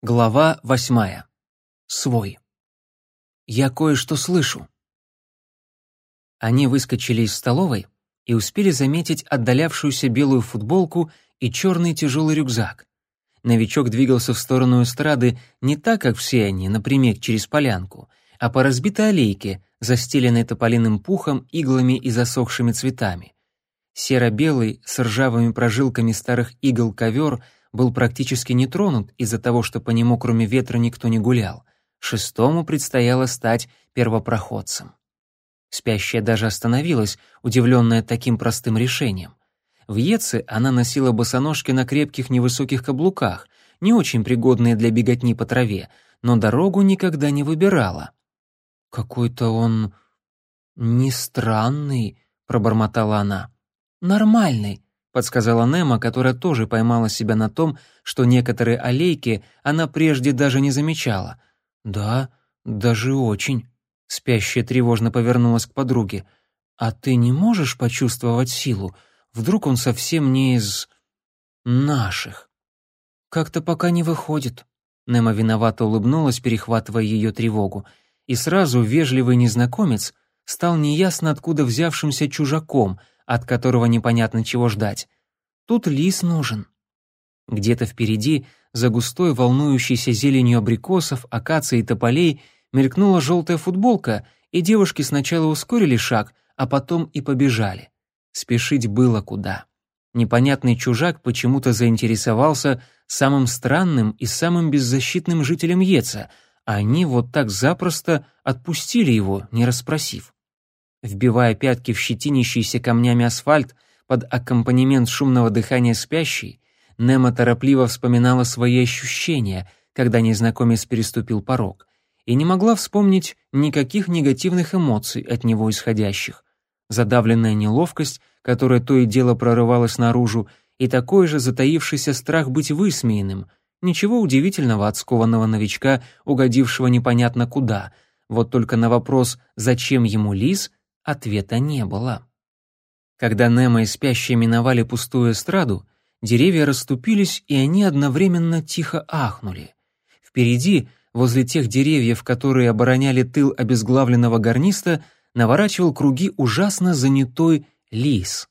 Глава восьмая. Свой. Я кое-что слышу. Они выскочили из столовой и успели заметить отдалявшуюся белую футболку и черный тяжелый рюкзак. Новичок двигался в сторону эстрады не так, как все они, например, через полянку, а по разбитой аллейке, застеленной тополиным пухом, иглами и засохшими цветами. Серо-белый, с ржавыми прожилками старых игл ковер — был практически не тронут из-за того, что по нему кроме ветра никто не гулял. Шестому предстояло стать первопроходцем. Спящая даже остановилась, удивленная таким простым решением. В Еце она носила босоножки на крепких невысоких каблуках, не очень пригодные для беготни по траве, но дорогу никогда не выбирала. «Какой-то он... не странный», — пробормотала она. «Нормальный», подсказала Немо, которая тоже поймала себя на том, что некоторые аллейки она прежде даже не замечала. «Да, даже очень». Спящая тревожно повернулась к подруге. «А ты не можешь почувствовать силу? Вдруг он совсем не из... наших?» «Как-то пока не выходит». Немо виновато улыбнулась, перехватывая ее тревогу. И сразу вежливый незнакомец стал неясно откуда взявшимся чужаком — от которого непонятно чего ждать. Тут лис нужен. Где-то впереди, за густой волнующейся зеленью абрикосов, акаций и тополей, мелькнула желтая футболка, и девушки сначала ускорили шаг, а потом и побежали. Спешить было куда. Непонятный чужак почему-то заинтересовался самым странным и самым беззащитным жителем Еца, а они вот так запросто отпустили его, не расспросив. Вбивая пятки в щетинящийся камнями асфальт под аккомпанемент шумного дыхания спящей, Немо торопливо вспоминала свои ощущения, когда незнакомец переступил порог, и не могла вспомнить никаких негативных эмоций от него исходящих. Задавленная неловкость, которая то и дело прорывалась наружу, и такой же затаившийся страх быть высмеянным. Ничего удивительного от скованного новичка, угодившего непонятно куда. Вот только на вопрос «зачем ему лис?» Ответа не было. Когда Немо и спящие миновали пустую эстраду, деревья расступились, и они одновременно тихо ахнули. Впереди, возле тех деревьев, которые обороняли тыл обезглавленного гарниста, наворачивал круги ужасно занятой лис.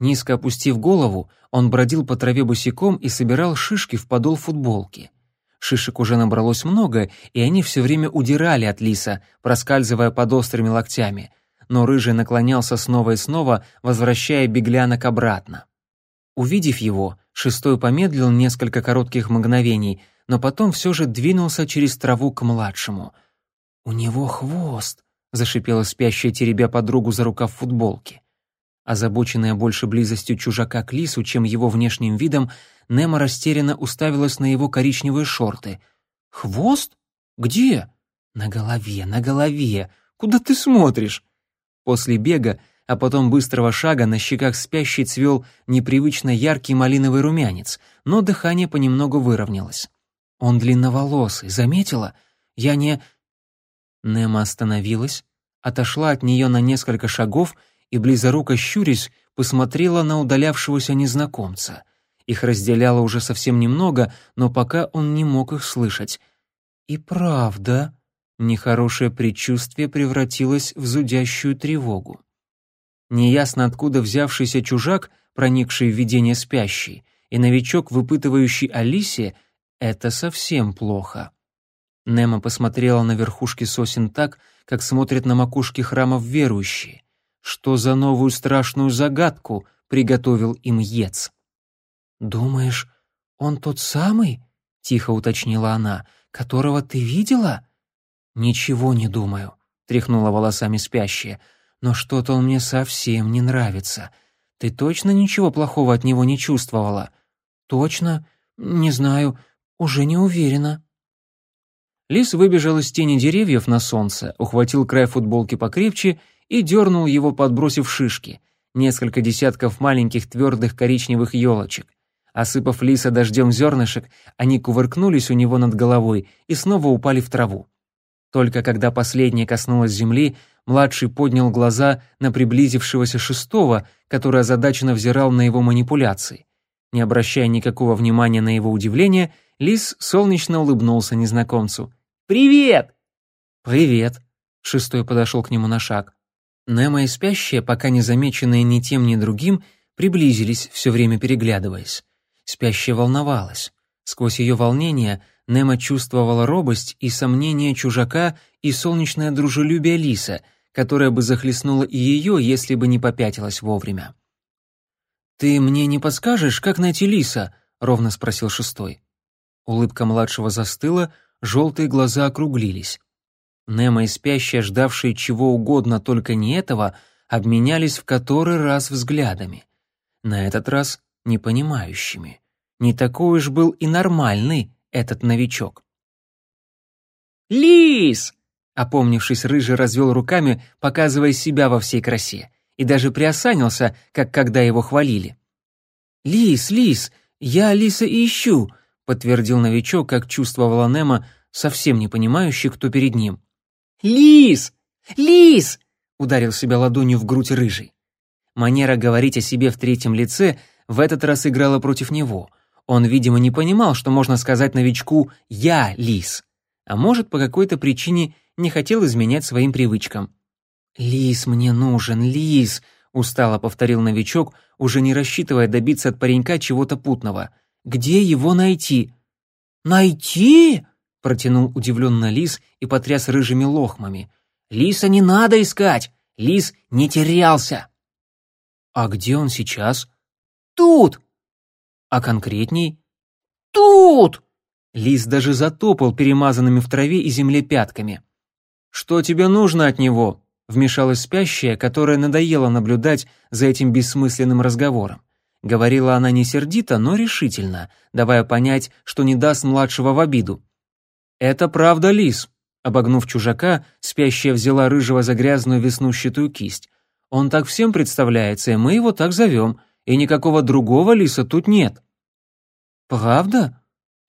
Низко опустив голову, он бродил по траве босиком и собирал шишки в подол футболки. Шишек уже набралось много, и они все время удирали от лиса, проскальзывая под острыми локтями — но рыжий наклонялся снова и снова, возвращая беглянок обратно. Увидев его, шестой помедлил несколько коротких мгновений, но потом все же двинулся через траву к младшему. «У него хвост!» — зашипела спящая теребя подругу за рукав футболки. Озабоченная больше близостью чужака к лису, чем его внешним видом, Немо растерянно уставилась на его коричневые шорты. «Хвост? Где?» «На голове, на голове. Куда ты смотришь?» После бега, а потом быстрого шага на щеках спящей цвел непривычно яркий малиновый румянец, но дыхание понемногу выровнялось. «Он длинноволосый, заметила? Я не...» Немо остановилась, отошла от нее на несколько шагов и, близоруко щурясь, посмотрела на удалявшегося незнакомца. Их разделяло уже совсем немного, но пока он не мог их слышать. «И правда...» Нехорошее предчувствие превратилось в зудящую тревогу. Неясно откуда взявшийся чужак, проникший в видение спящей, и новичок, выпытывающий Алисе, это совсем плохо. Немо посмотрела на верхушки сосен так, как смотрят на макушки храмов верующие. Что за новую страшную загадку приготовил им Ец? «Думаешь, он тот самый?» — тихо уточнила она. «Которого ты видела?» «Ничего не думаю», — тряхнула волосами спящая. «Но что-то он мне совсем не нравится. Ты точно ничего плохого от него не чувствовала?» «Точно? Не знаю. Уже не уверена». Лис выбежал из тени деревьев на солнце, ухватил край футболки покрепче и дернул его, подбросив шишки. Несколько десятков маленьких твердых коричневых елочек. Осыпав лиса дождем зернышек, они кувыркнулись у него над головой и снова упали в траву. Только когда последняя коснулась земли, младший поднял глаза на приблизившегося шестого, который озадаченно взирал на его манипуляции. Не обращая никакого внимания на его удивление, Лис солнечно улыбнулся незнакомцу. «Привет!» «Привет!» — шестой подошел к нему на шаг. Немо и спящие, пока не замеченные ни тем, ни другим, приблизились, все время переглядываясь. Спящая волновалась. Сквозь ее волнение Немо чувствовала робость и сомнение чужака и солнечное дружелюбие лиса, которое бы захлестнуло и ее, если бы не попятилась вовремя. «Ты мне не подскажешь, как найти лиса?» — ровно спросил шестой. Улыбка младшего застыла, желтые глаза округлились. Немо и спящая, ждавшие чего угодно, только не этого, обменялись в который раз взглядами. На этот раз непонимающими. Не такой уж был и нормальный этот новичок. «Лис!» — опомнившись, рыжий развел руками, показывая себя во всей красе, и даже приосанился, как когда его хвалили. «Лис, лис, я лиса ищу!» — подтвердил новичок, как чувствовала Немо, совсем не понимающий, кто перед ним. «Лис! Лис!» — ударил себя ладонью в грудь рыжий. Манера говорить о себе в третьем лице в этот раз играла против него. Он, видимо, не понимал, что можно сказать новичку «я лис», а может, по какой-то причине не хотел изменять своим привычкам. «Лис мне нужен, лис», — устало повторил новичок, уже не рассчитывая добиться от паренька чего-то путного. «Где его найти?» «Найти?» — протянул удивленно лис и потряс рыжими лохмами. «Лиса не надо искать! Лис не терялся!» «А где он сейчас?» «Тут!» «А конкретней?» «Тут!» Лис даже затопал перемазанными в траве и земле пятками. «Что тебе нужно от него?» — вмешалась спящая, которая надоела наблюдать за этим бессмысленным разговором. Говорила она не сердито, но решительно, давая понять, что не даст младшего в обиду. «Это правда, Лис», — обогнув чужака, спящая взяла рыжего за грязную веснущатую кисть. Он так всем представляется, и мы его так зовем, и никакого другого лиса тут нет». «Правда?»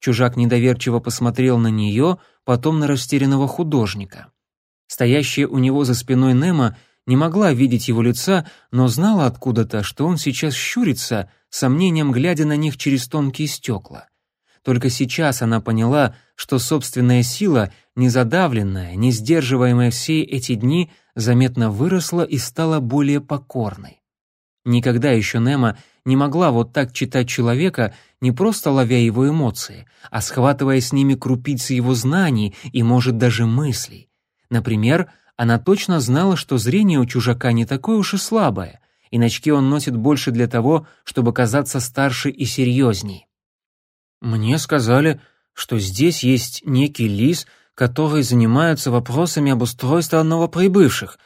Чужак недоверчиво посмотрел на нее, потом на растерянного художника. Стоящая у него за спиной Немо не могла видеть его лица, но знала откуда-то, что он сейчас щурится, сомнением глядя на них через тонкие стекла. Только сейчас она поняла, что собственная сила, не задавленная, не сдерживаемая все эти дни, заметно выросла и стала более покорной. Никогда еще Немо не могла вот так читать человека, не просто ловя его эмоции, а схватывая с ними крупицы его знаний и, может, даже мыслей. Например, она точно знала, что зрение у чужака не такое уж и слабое, и очки он носит больше для того, чтобы казаться старше и серьезней. «Мне сказали, что здесь есть некий лис, который занимается вопросами обустройства новоприбывших».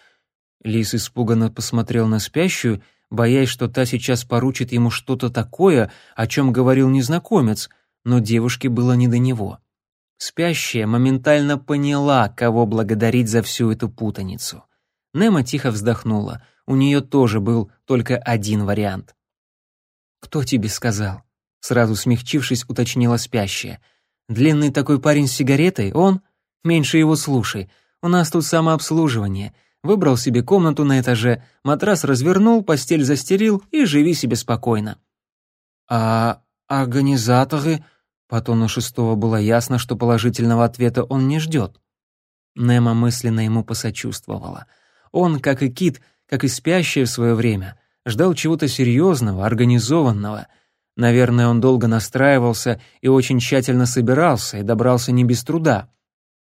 Лис испуганно посмотрел на спящую, боясь, что та сейчас поручит ему что-то такое, о чем говорил незнакомец, но девушке было не до него. Спящая моментально поняла, кого благодарить за всю эту путаницу. Немо тихо вздохнула. У нее тоже был только один вариант. «Кто тебе сказал?» Сразу смягчившись, уточнила спящая. «Длинный такой парень с сигаретой? Он? Меньше его слушай. У нас тут самообслуживание. Выбрал себе комнату на этаже, матрас развернул, постель застелил и живи себе спокойно». «А организаторы?» По тону шестого было ясно, что положительного ответа он не ждет. Немо мысленно ему посочувствовала. Он, как и Кит, как и спящий в свое время, ждал чего-то серьезного, организованного — Наверное, он долго настраивался и очень тщательно собирался, и добрался не без труда.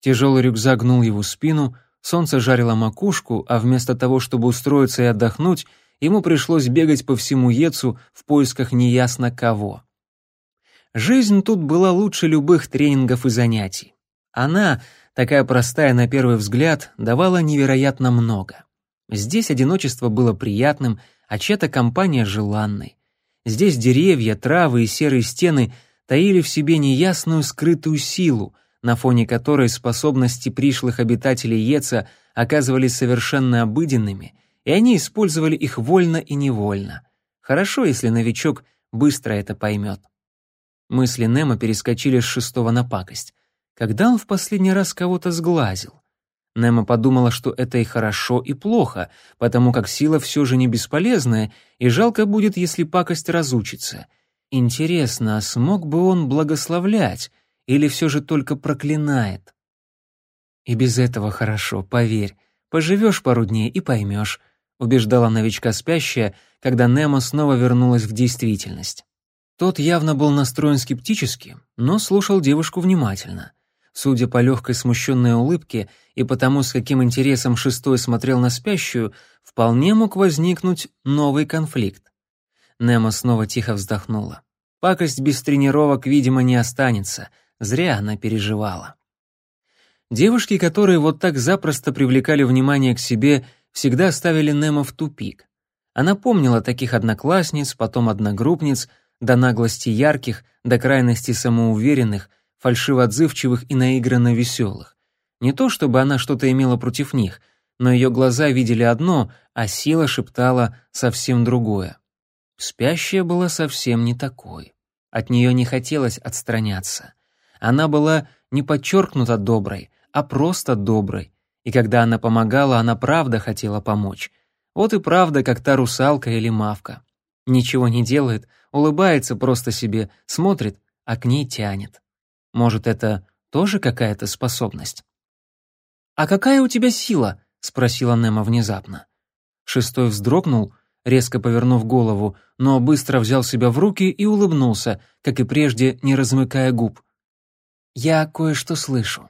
Тяжелый рюкзак гнул его спину, солнце жарило макушку, а вместо того, чтобы устроиться и отдохнуть, ему пришлось бегать по всему Ецу в поисках неясно кого. Жизнь тут была лучше любых тренингов и занятий. Она, такая простая на первый взгляд, давала невероятно много. Здесь одиночество было приятным, а чья-то компания желанной. Здесь деревья, травы и серые стены таили в себе неясную скрытую силу, на фоне которой способности пришлых обитателей Еца оказывались совершенно обыденными, и они использовали их вольно и невольно. Хорошо, если новичок быстро это поймет. Мысли Немо перескочили с шестого на пакость. Когда он в последний раз кого-то сглазил? Немо подумала, что это и хорошо, и плохо, потому как сила все же не бесполезная, и жалко будет, если пакость разучится. Интересно, а смог бы он благословлять или все же только проклинает? И без этого хорошо, поверь. Поживешь пару дней и поймешь, убеждала новичка спящая, когда Немо снова вернулась в действительность. Тот явно был настроен скептически, но слушал девушку внимательно. Судя по легкой смущенной улыбке и потому, с каким интересом шестой смотрел на спящую, вполне мог возникнуть новый конфликт. Немо снова тихо вздохнула. Пакость без тренировок, видимо, не останется. Зря она переживала. Девушки, которые вот так запросто привлекали внимание к себе, всегда ставили Немо в тупик. Она помнила таких одноклассниц, потом одногруппниц, до наглости ярких, до крайности самоуверенных, фальшиво отзывчивых и наигранно веселых. Не то чтобы она что-то имела против них, но ее глаза видели одно, а сила шептала совсем другое. Спящая была совсем не такой. От нее не хотелось отстраняться. Она была не подчеркнуто доброй, а просто доброй. И когда она помогала, она правда хотела помочь. Вот и правда, как та русалка или мавка. Ничего не делает, улыбается просто себе, смотрит, а к ней тянет. Может, это тоже какая-то способность? «А какая у тебя сила?» — спросила Немо внезапно. Шестой вздрогнул, резко повернув голову, но быстро взял себя в руки и улыбнулся, как и прежде, не размыкая губ. «Я кое-что слышу.